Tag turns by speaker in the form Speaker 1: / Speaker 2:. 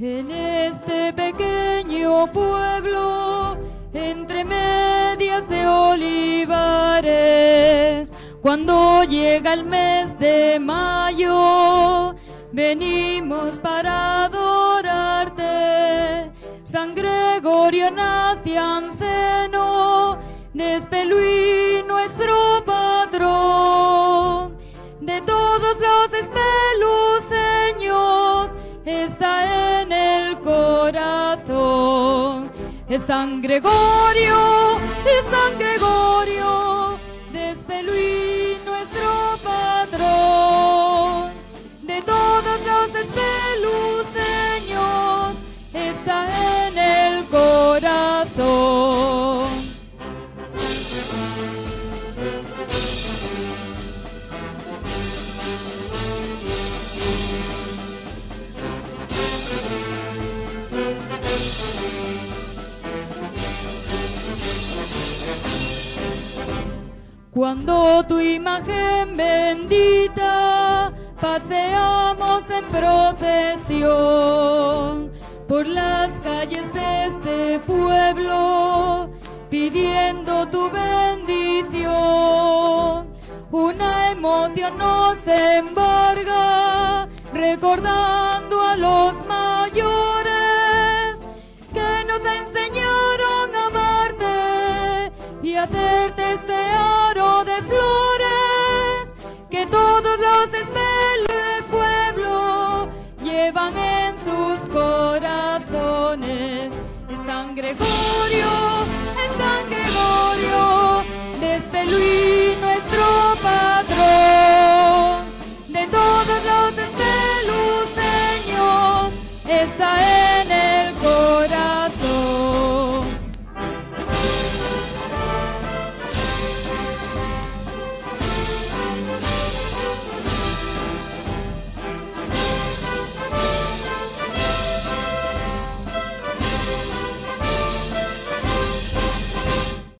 Speaker 1: En este pequeño pueblo, entre medias de olivares, cuando llega el mes de mayo, venimos para adorarte. San Gregorio nacianceno, Despelui nuestro Es San Gregorio, es San Gregorio, Despelui nuestro patrón, de todos los espeluceños Cuando tu imagen bendita paseamos en procesión por las calles de este pueblo pidiendo tu bendición. Una emoción nos embarga recordando este aro de flores que todos los del pueblo llevan en sus corazones. Es San Gregorio, es San Gregorio, desde nuestro patrón. De todos los esteluceños, esta es